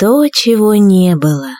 То, чего не было.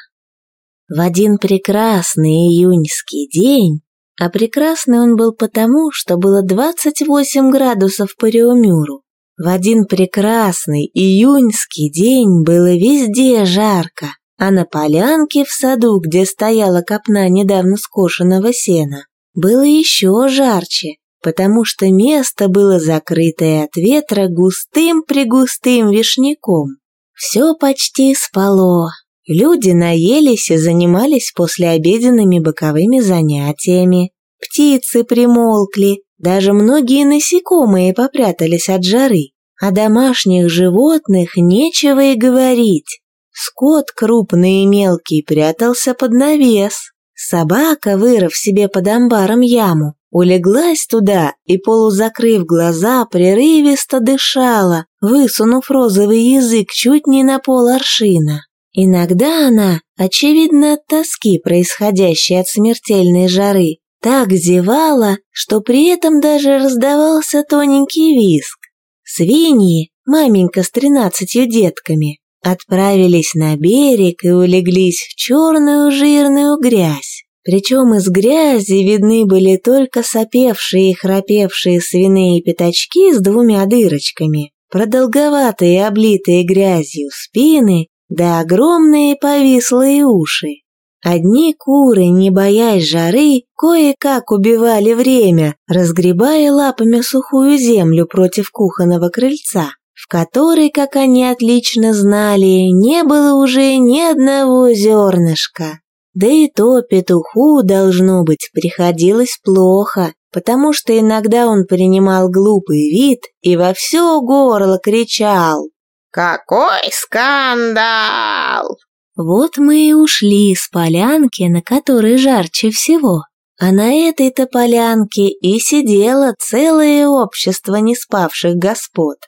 В один прекрасный июньский день, а прекрасный он был потому, что было 28 градусов по Реомюру, в один прекрасный июньский день было везде жарко, а на полянке в саду, где стояла копна недавно скошенного сена, было еще жарче, потому что место было закрытое от ветра густым-пригустым вишняком. Все почти спало. Люди наелись и занимались послеобеденными боковыми занятиями. Птицы примолкли, даже многие насекомые попрятались от жары. А домашних животных нечего и говорить. Скот крупный и мелкий прятался под навес. Собака, вырыв себе под амбаром яму, улеглась туда и, полузакрыв глаза, прерывисто дышала, высунув розовый язык чуть не на пол аршина. Иногда она, очевидно от тоски, происходящей от смертельной жары, так зевала, что при этом даже раздавался тоненький виск. Свиньи, маменька с тринадцатью детками, отправились на берег и улеглись в черную жирную грязь. Причем из грязи видны были только сопевшие и храпевшие свиные пятачки с двумя дырочками, продолговатые облитые грязью спины да огромные повислые уши. Одни куры, не боясь жары, кое-как убивали время, разгребая лапами сухую землю против кухонного крыльца в которой, как они отлично знали, не было уже ни одного зернышка. Да и то петуху, должно быть, приходилось плохо, потому что иногда он принимал глупый вид и во все горло кричал «Какой скандал!» Вот мы и ушли с полянки, на которой жарче всего. А на этой-то полянке и сидело целое общество неспавших господ.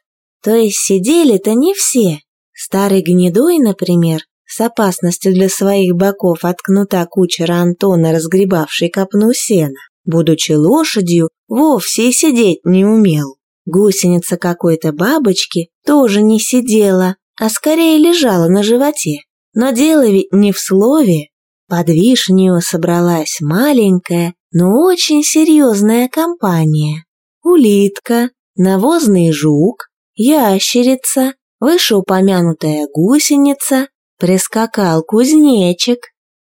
То есть сидели-то не все. Старый гнедой, например, с опасностью для своих боков от кнута кучера Антона, разгребавший копну сена, будучи лошадью, вовсе и сидеть не умел. Гусеница какой-то бабочки тоже не сидела, а скорее лежала на животе. Но дело ведь не в слове. Под вишню собралась маленькая, но очень серьезная компания. Улитка, навозный жук, ящерица, вышеупомянутая гусеница, прискакал кузнечик.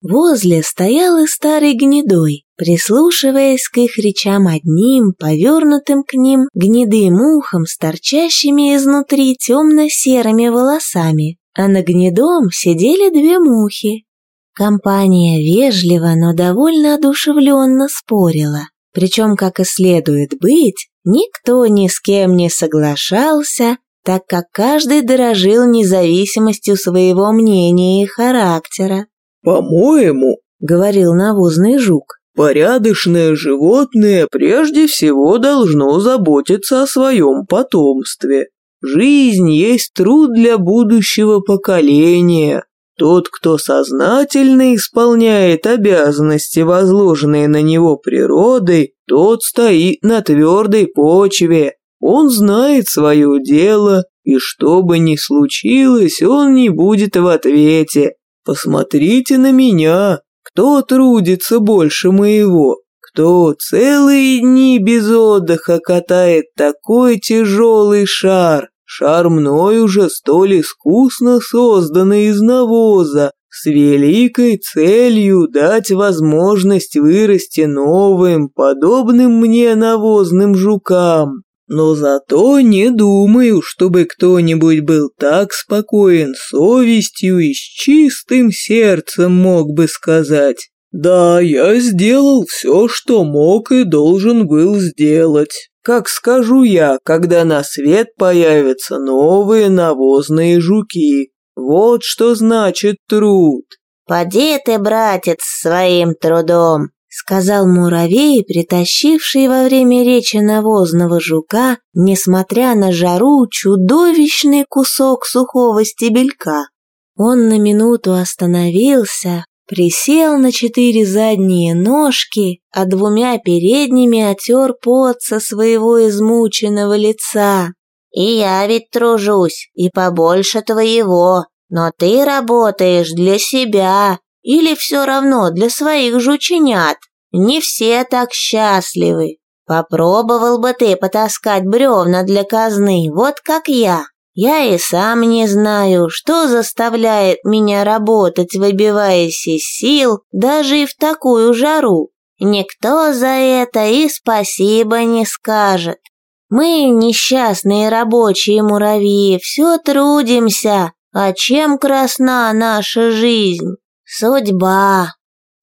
Возле стоял и старый гнедой, прислушиваясь к их речам одним, повернутым к ним гнедым ухом с торчащими изнутри темно-серыми волосами, а на гнедом сидели две мухи. Компания вежливо, но довольно одушевленно спорила, причем, как и следует быть, Никто ни с кем не соглашался, так как каждый дорожил независимостью своего мнения и характера. «По-моему», — говорил навозный жук, «порядочное животное прежде всего должно заботиться о своем потомстве. Жизнь есть труд для будущего поколения, тот, кто сознательно исполняет обязанности, возложенные на него природой, тот стоит на твердой почве. Он знает свое дело, и что бы ни случилось, он не будет в ответе. Посмотрите на меня, кто трудится больше моего, кто целые дни без отдыха катает такой тяжелый шар, Шар мной уже столь искусно созданный из навоза, с великой целью дать возможность вырасти новым, подобным мне навозным жукам. Но зато не думаю, чтобы кто-нибудь был так спокоен совестью и с чистым сердцем мог бы сказать «Да, я сделал все, что мог и должен был сделать» как скажу я, когда на свет появятся новые навозные жуки. Вот что значит труд. «Поди ты, братец, своим трудом», — сказал муравей, притащивший во время речи навозного жука, несмотря на жару, чудовищный кусок сухого стебелька. Он на минуту остановился, Присел на четыре задние ножки, а двумя передними отер пот со своего измученного лица. «И я ведь тружусь, и побольше твоего. Но ты работаешь для себя или все равно для своих жученят. Не все так счастливы. Попробовал бы ты потаскать бревна для казны, вот как я. Я и сам не знаю, что заставляет меня работать, выбиваясь из сил, даже и в такую жару. Никто за это и спасибо не скажет. Мы, несчастные рабочие муравьи, все трудимся, а чем красна наша жизнь? Судьба.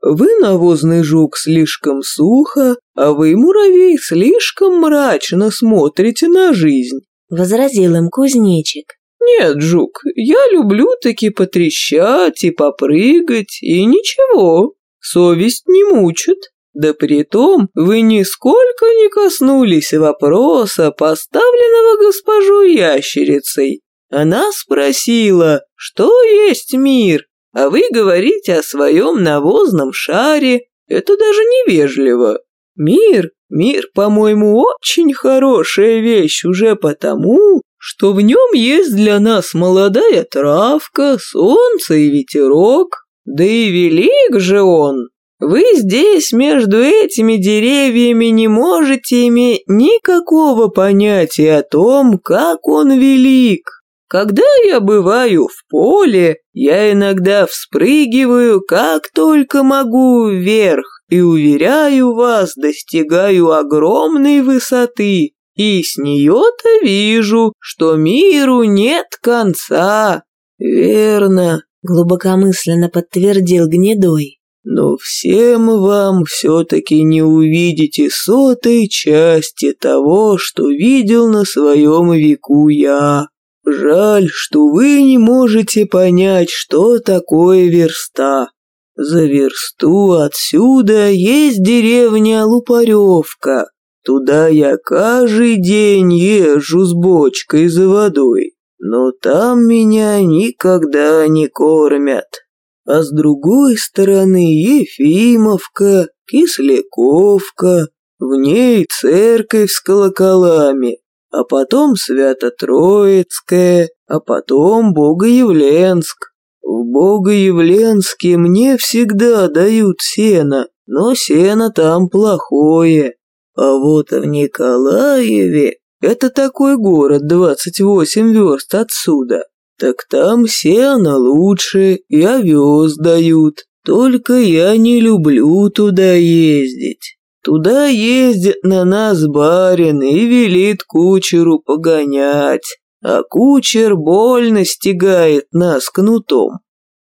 Вы, навозный жук, слишком сухо, а вы, муравей, слишком мрачно смотрите на жизнь возразил им кузнечик. «Нет, жук, я люблю таки потрещать и попрыгать, и ничего, совесть не мучит. Да притом вы нисколько не коснулись вопроса, поставленного госпожой ящерицей. Она спросила, что есть мир, а вы говорите о своем навозном шаре. Это даже невежливо. Мир Мир, по-моему, очень хорошая вещь уже потому, что в нем есть для нас молодая травка, солнце и ветерок. Да и велик же он. Вы здесь между этими деревьями не можете иметь никакого понятия о том, как он велик. Когда я бываю в поле, я иногда вспрыгиваю как только могу вверх и, уверяю вас, достигаю огромной высоты, и с нее-то вижу, что миру нет конца. Верно, глубокомысленно подтвердил Гнедой. Но всем вам все-таки не увидите сотой части того, что видел на своем веку я. Жаль, что вы не можете понять, что такое верста. За версту отсюда есть деревня Лупаревка. Туда я каждый день езжу с бочкой за водой, но там меня никогда не кормят. А с другой стороны Ефимовка, Кисляковка, в ней церковь с колоколами, а потом Свято-Троицкая, а потом Богоявленск. В Богоявленске мне всегда дают сено, но сено там плохое. А вот в Николаеве, это такой город 28 верст отсюда, так там сено лучше и овес дают. Только я не люблю туда ездить. Туда ездит на нас барин и велит кучеру погонять а кучер больно стегает нас кнутом.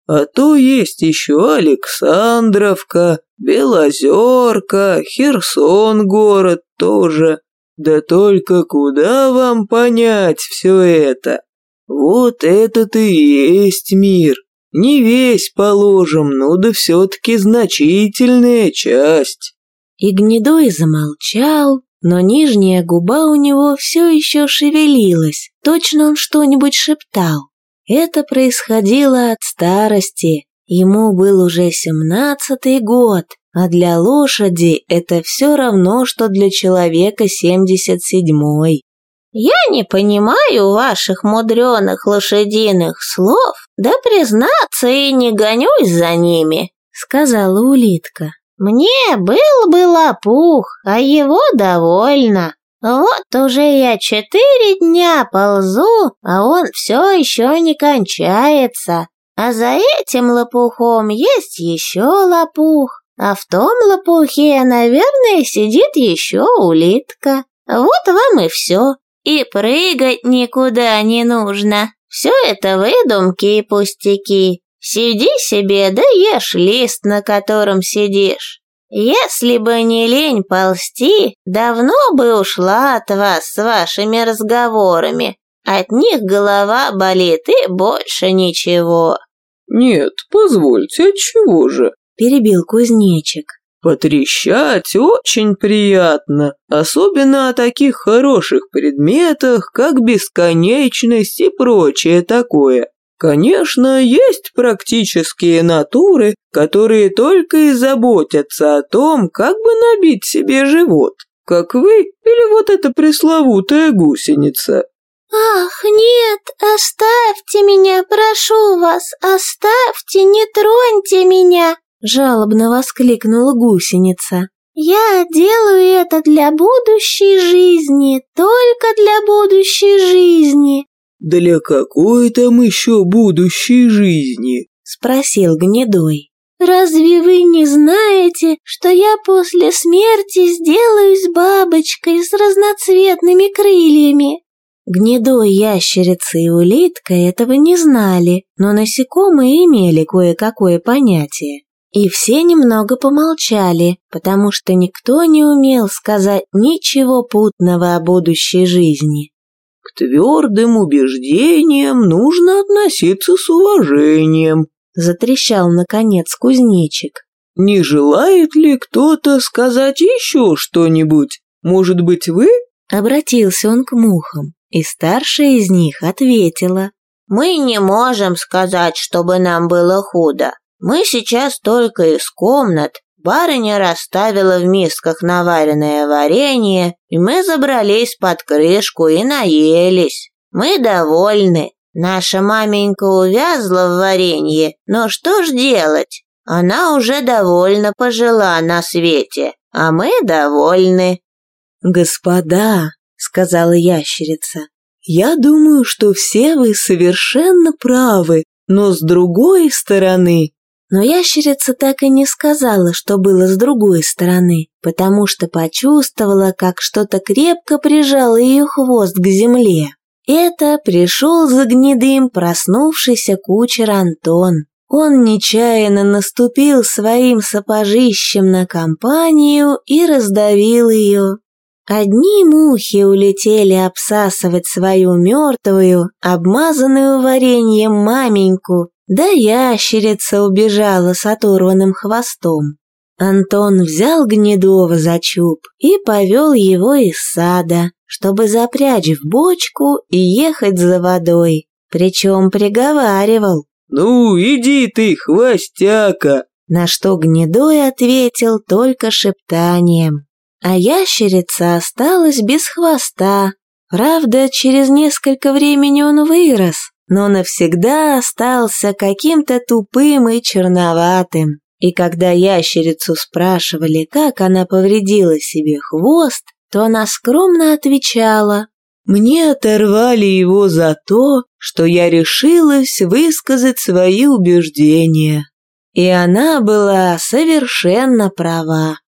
А то есть еще Александровка, Белозерка, Херсон город тоже. Да только куда вам понять все это? Вот этот и есть мир. Не весь положим, но да все-таки значительная часть. И Гнедой замолчал, но нижняя губа у него все еще шевелилась, точно он что-нибудь шептал. Это происходило от старости, ему был уже семнадцатый год, а для лошади это все равно, что для человека семьдесят седьмой. «Я не понимаю ваших мудреных лошадиных слов, да признаться и не гонюсь за ними», — сказала улитка. Мне был бы лопух, а его довольно. Вот уже я четыре дня ползу, а он все еще не кончается. А за этим лопухом есть еще лопух, а в том лопухе, наверное, сидит еще улитка. Вот вам и все. И прыгать никуда не нужно. Все это выдумки и пустяки. Сиди себе да ешь лист, на котором сидишь. Если бы не лень ползти, давно бы ушла от вас с вашими разговорами. От них голова болит и больше ничего». «Нет, позвольте, отчего же?» – перебил кузнечик. Потрещать очень приятно, особенно о таких хороших предметах, как бесконечность и прочее такое. Конечно, есть практические натуры, которые только и заботятся о том, как бы набить себе живот, как вы или вот эта пресловутая гусеница. «Ах, нет, оставьте меня, прошу вас, оставьте, не троньте меня!» Жалобно воскликнула гусеница. «Я делаю это для будущей жизни, только для будущей жизни!» «Для какой там еще будущей жизни?» Спросил гнедой. «Разве вы не знаете, что я после смерти сделаюсь бабочкой с разноцветными крыльями?» Гнедой, ящерица и улитка этого не знали, но насекомые имели кое-какое понятие. И все немного помолчали, потому что никто не умел сказать ничего путного о будущей жизни. «К твердым убеждениям нужно относиться с уважением», затрещал наконец кузнечик. «Не желает ли кто-то сказать еще что-нибудь? Может быть, вы?» Обратился он к мухам, и старшая из них ответила. «Мы не можем сказать, чтобы нам было худо. Мы сейчас только из комнат. Барыня расставила в мисках наваренное варенье, и мы забрались под крышку и наелись. Мы довольны. Наша маменька увязла в варенье, но что ж делать? Она уже довольно пожила на свете, а мы довольны. «Господа», — сказала ящерица, — «я думаю, что все вы совершенно правы, но с другой стороны но ящерица так и не сказала, что было с другой стороны, потому что почувствовала, как что-то крепко прижало ее хвост к земле. Это пришел за гнедым проснувшийся кучер Антон. Он нечаянно наступил своим сапожищем на компанию и раздавил ее. Одни мухи улетели обсасывать свою мертвую, обмазанную вареньем маменьку, да ящерица убежала с оторванным хвостом. Антон взял Гнедова за чуб и повел его из сада, чтобы запрячь в бочку и ехать за водой, причем приговаривал. «Ну, иди ты, хвостяка!» На что Гнедой ответил только шептанием. А ящерица осталась без хвоста. Правда, через несколько времени он вырос, но навсегда остался каким-то тупым и черноватым. И когда ящерицу спрашивали, как она повредила себе хвост, то она скромно отвечала «Мне оторвали его за то, что я решилась высказать свои убеждения». И она была совершенно права.